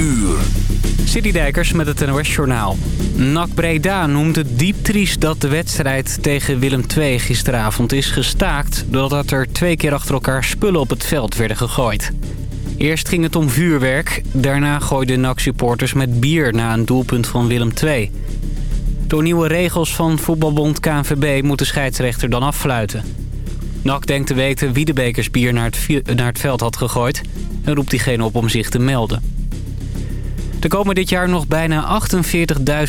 uur. Citydijkers met het NOS Journaal. NAC Breda noemt het diep triest dat de wedstrijd tegen Willem II gisteravond is gestaakt... doordat er twee keer achter elkaar spullen op het veld werden gegooid. Eerst ging het om vuurwerk, daarna gooiden NAC-supporters met bier... na een doelpunt van Willem II. Door nieuwe regels van voetbalbond KNVB moet de scheidsrechter dan affluiten. NAC denkt te weten wie de bekersbier naar het, naar het veld had gegooid... en roept diegene op om zich te melden. Er komen dit jaar nog bijna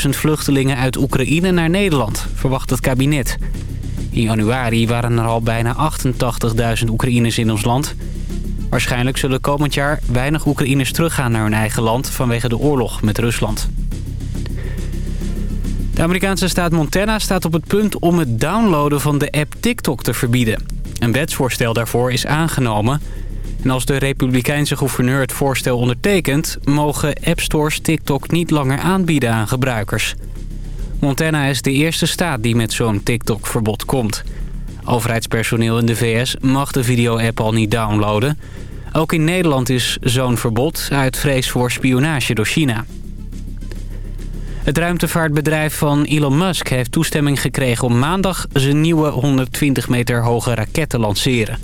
48.000 vluchtelingen uit Oekraïne naar Nederland, verwacht het kabinet. In januari waren er al bijna 88.000 Oekraïners in ons land. Waarschijnlijk zullen komend jaar weinig Oekraïners teruggaan naar hun eigen land vanwege de oorlog met Rusland. De Amerikaanse staat Montana staat op het punt om het downloaden van de app TikTok te verbieden. Een wetsvoorstel daarvoor is aangenomen... En als de republikeinse gouverneur het voorstel ondertekent... mogen appstores TikTok niet langer aanbieden aan gebruikers. Montana is de eerste staat die met zo'n TikTok-verbod komt. Overheidspersoneel in de VS mag de video-app al niet downloaden. Ook in Nederland is zo'n verbod uit vrees voor spionage door China. Het ruimtevaartbedrijf van Elon Musk heeft toestemming gekregen om maandag zijn nieuwe 120 meter hoge raket te lanceren.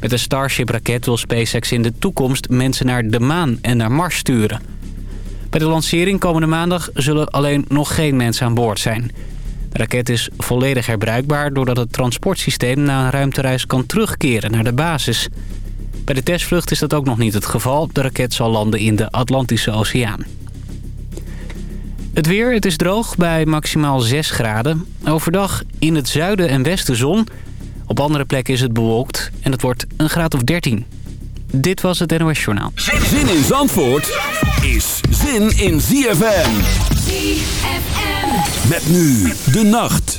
Met een Starship-raket wil SpaceX in de toekomst mensen naar de maan en naar Mars sturen. Bij de lancering komende maandag zullen alleen nog geen mensen aan boord zijn. De raket is volledig herbruikbaar doordat het transportsysteem na een ruimtereis kan terugkeren naar de basis. Bij de testvlucht is dat ook nog niet het geval. De raket zal landen in de Atlantische Oceaan. Het weer, het is droog bij maximaal 6 graden. Overdag in het zuiden en westen zon... Op andere plekken is het bewolkt en het wordt een graad of 13. Dit was het NOS Journaal. Zin in Zandvoort is zin in ZFM. ZFM. Met nu de nacht.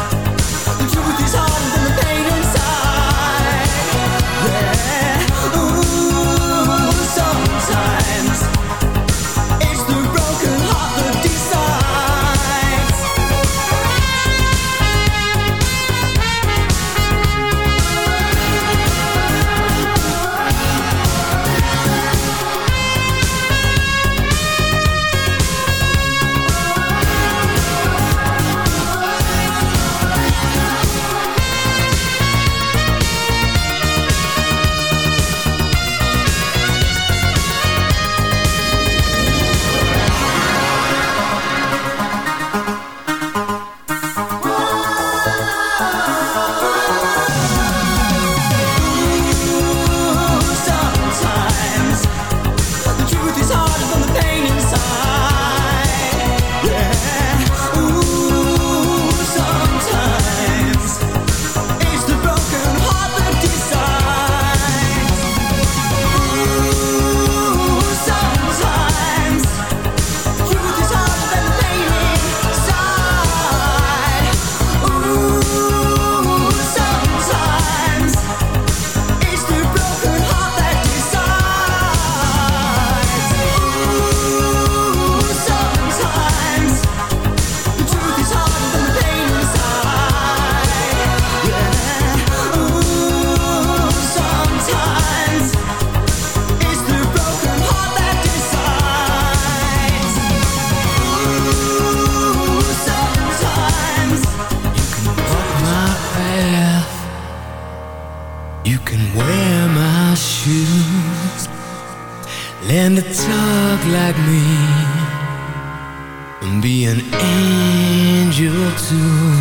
an angel too.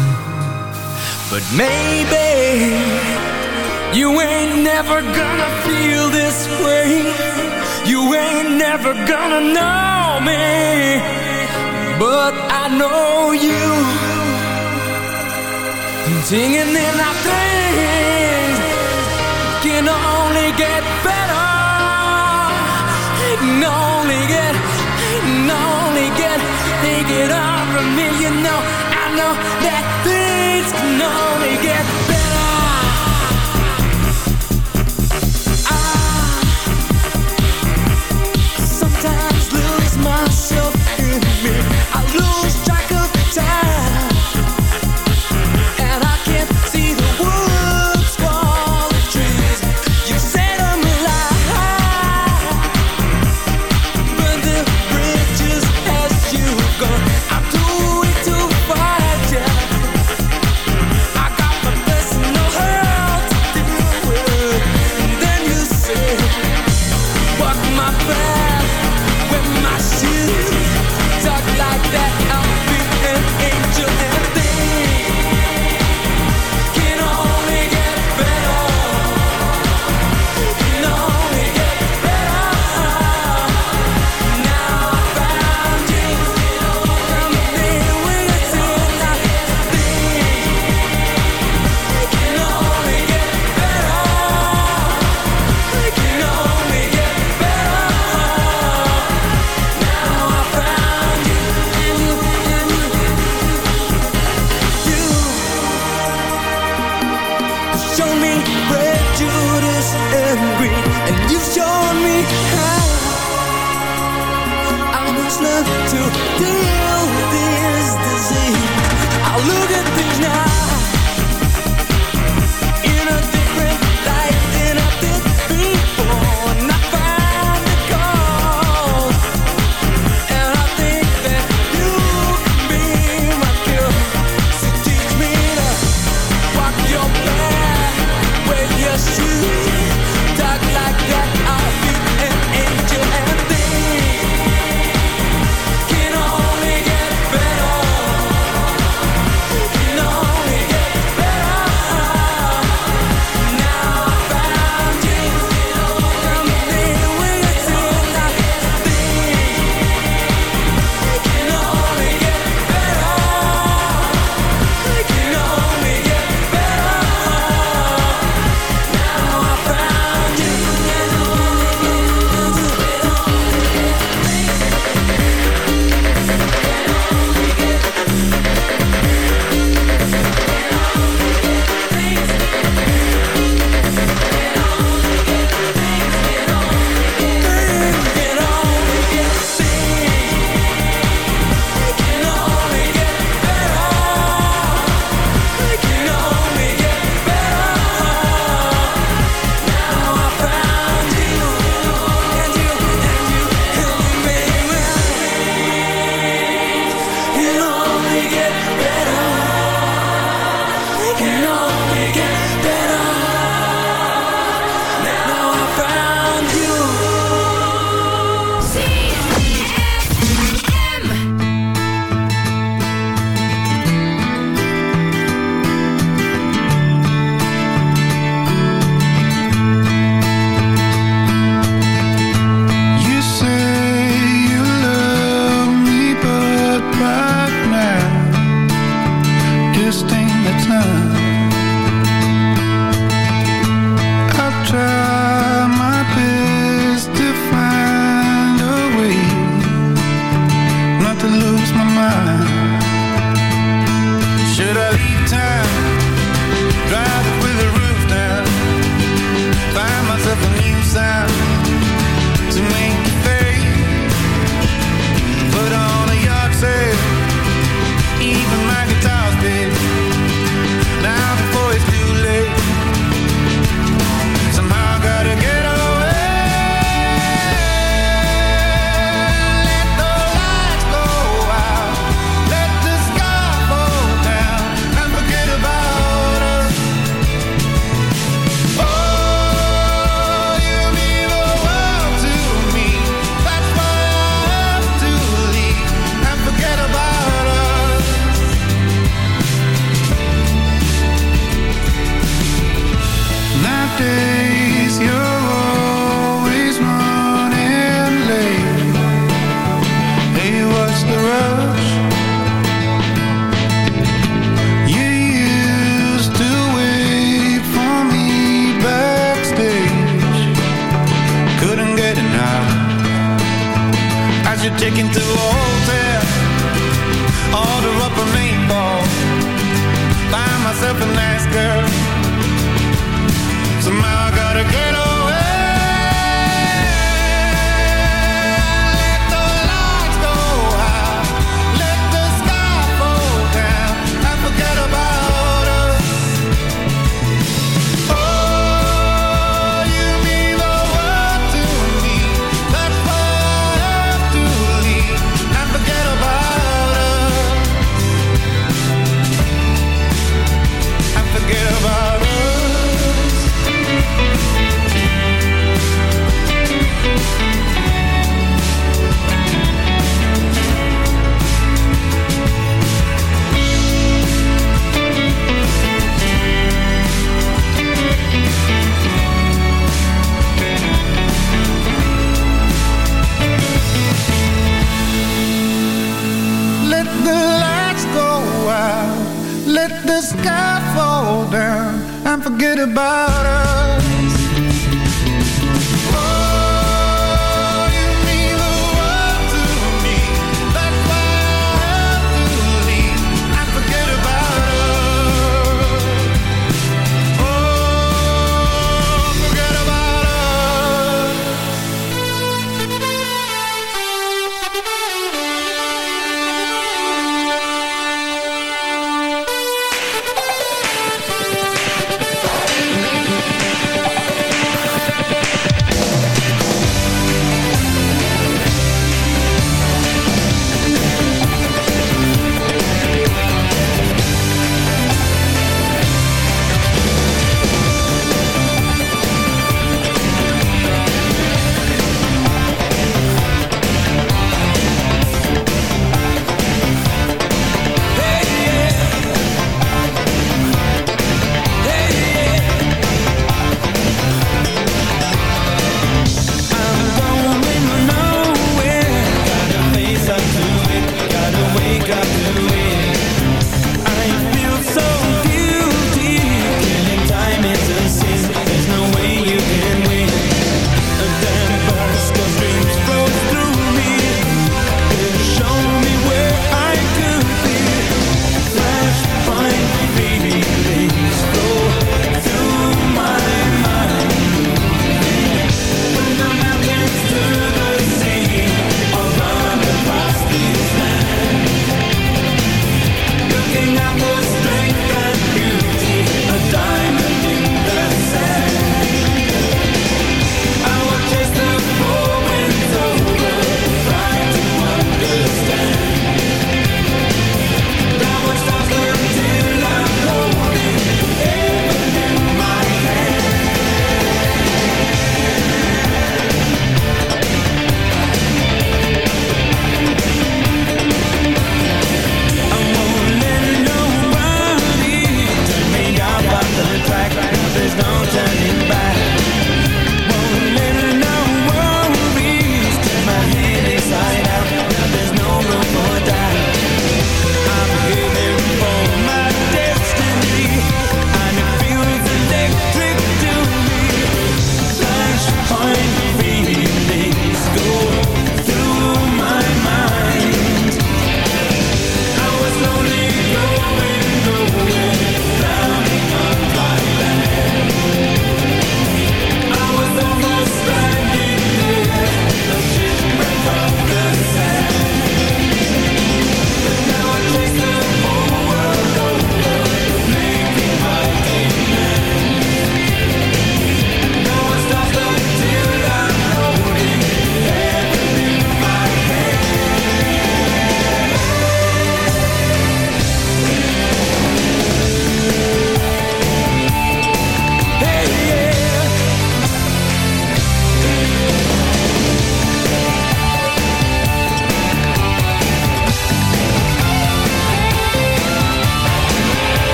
But maybe You ain't never gonna feel this way. You ain't never gonna know me. But I know you. Singing in our things Can only get better. Can only get, can only get, think it up from me, you know I know that things can only get better. And you've shown me how. I must learn to deal with this disease. I look at things now.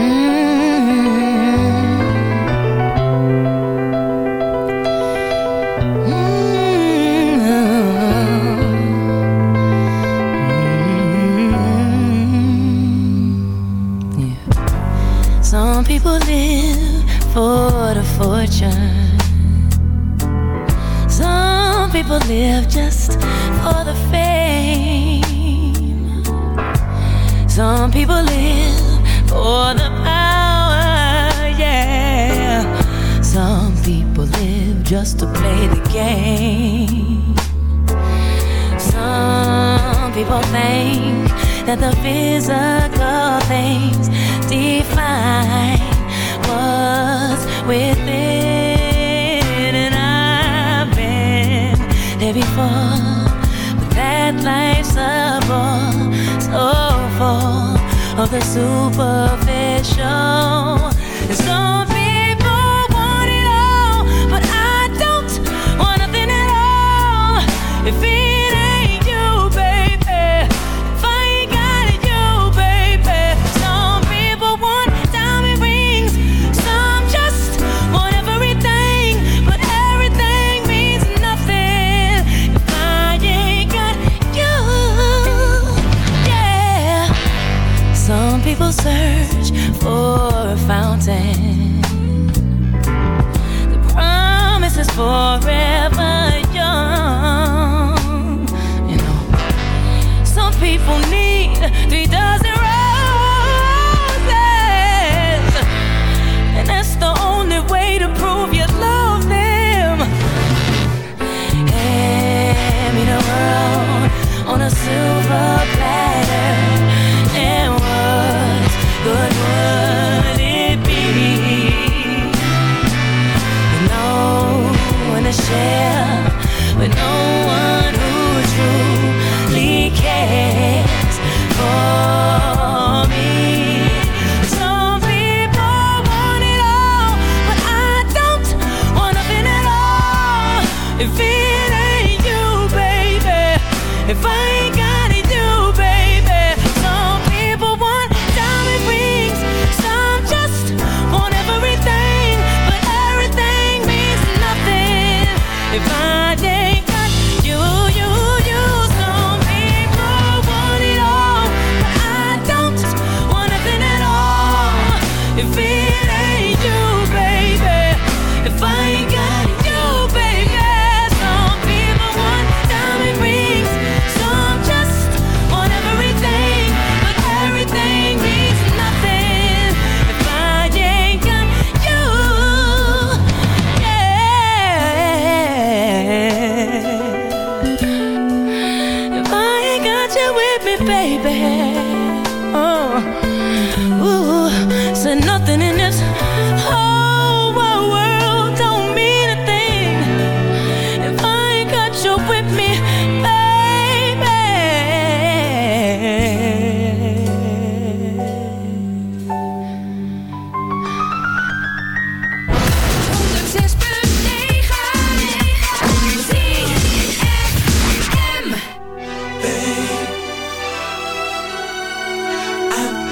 Some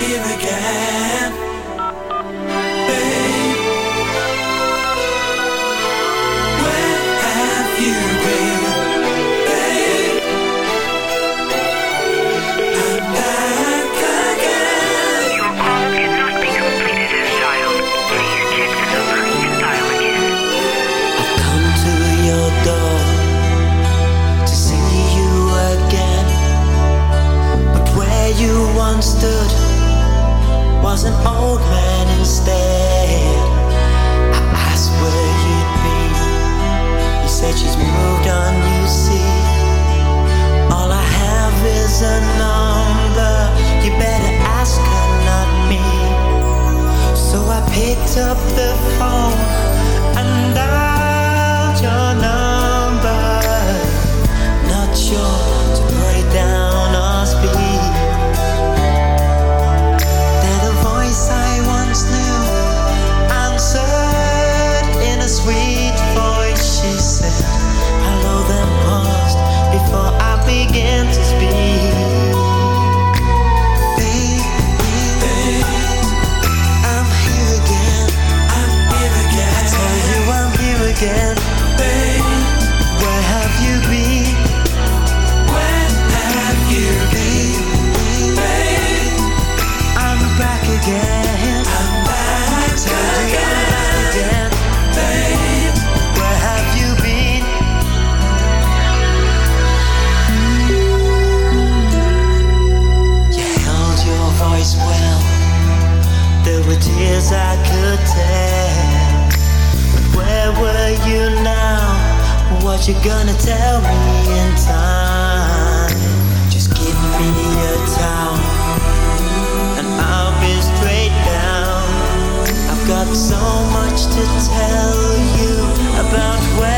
here again. up the what you're gonna tell me in time. Just give me a towel, and I'll be straight down. I've got so much to tell you about where.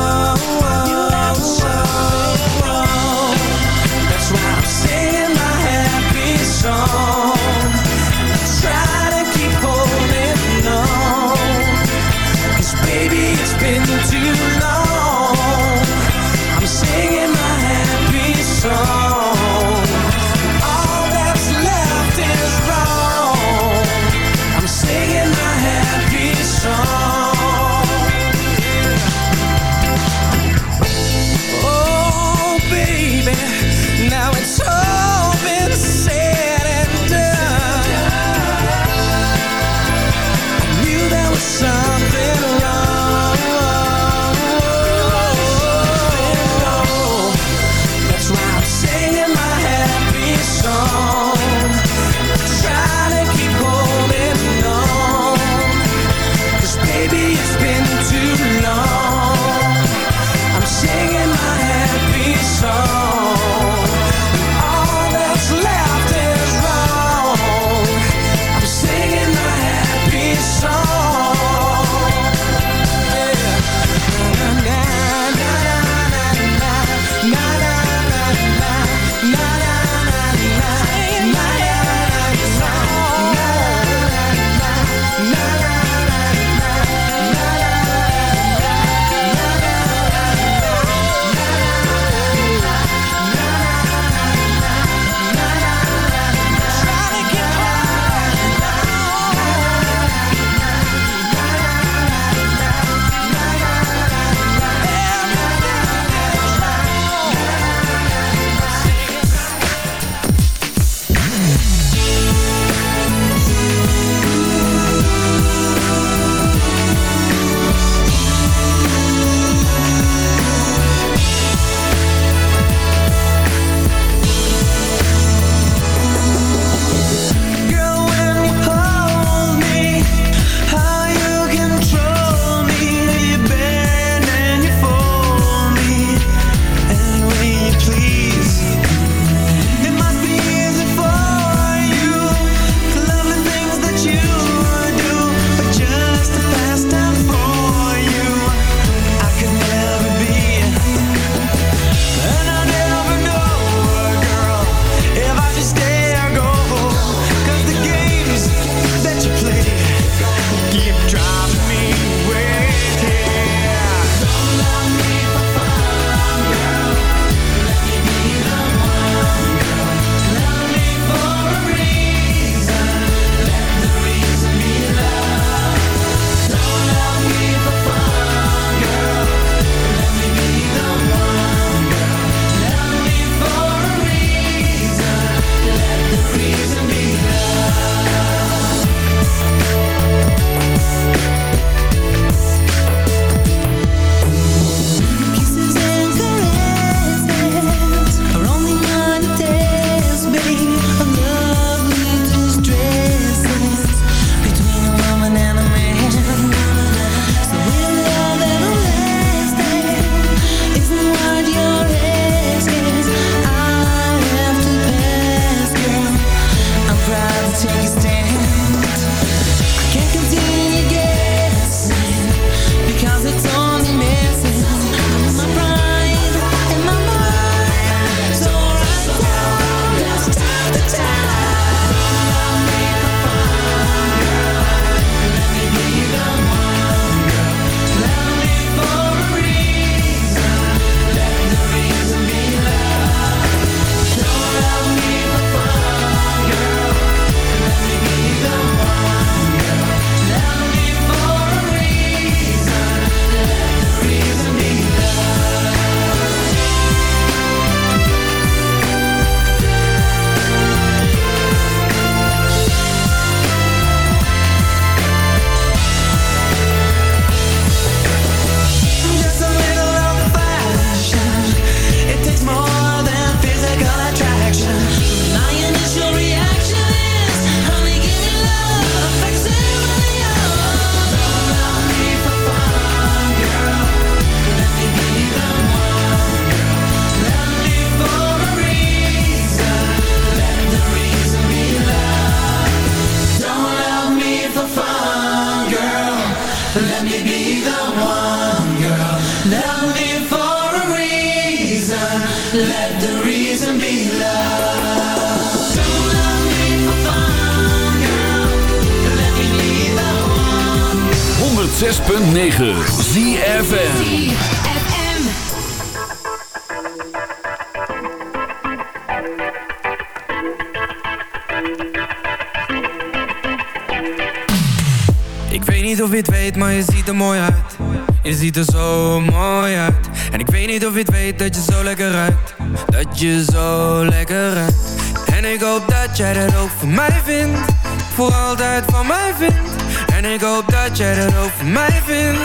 Voor altijd van mij vindt En ik hoop dat jij dat voor mij vindt.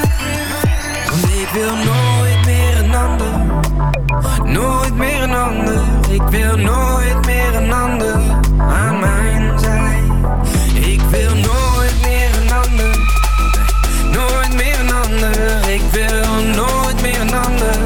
Want ik wil nooit meer een ander Nooit meer een ander. Ik wil nooit meer een ander Aan mijn zij. Ik wil nooit meer een ander Nooit meer een ander. Ik wil nooit meer een ander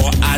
more I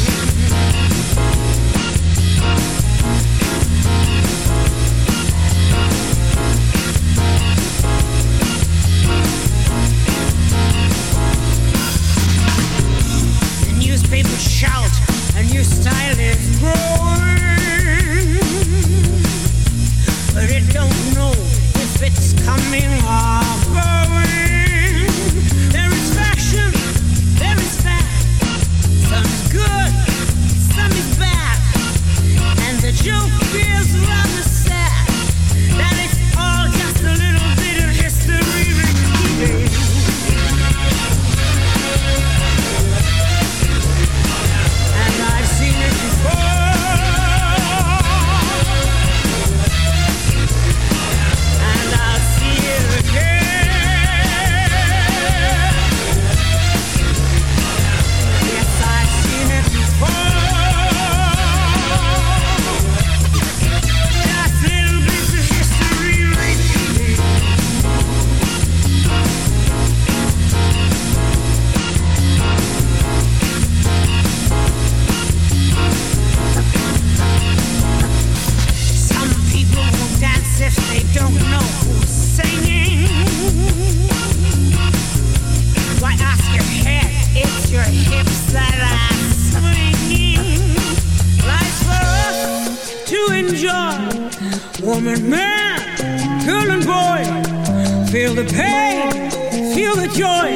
Feel the pain, feel the joy.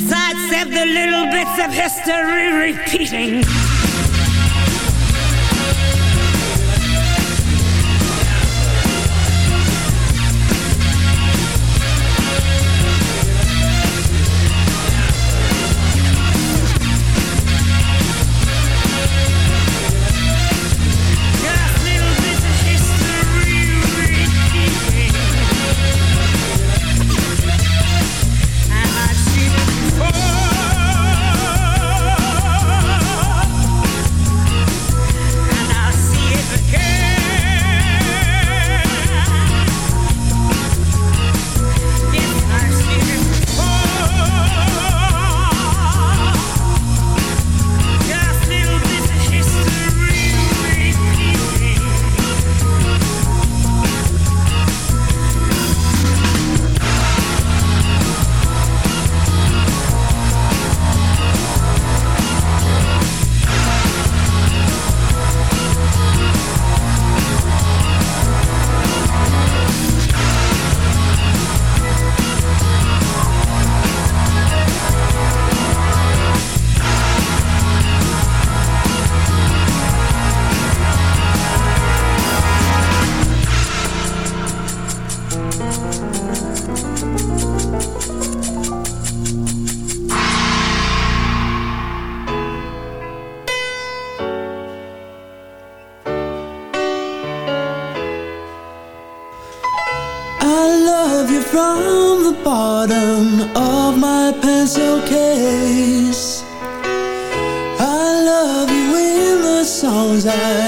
Sidestep the little bits of history repeating. from the bottom of my pencil case. I love you in the songs I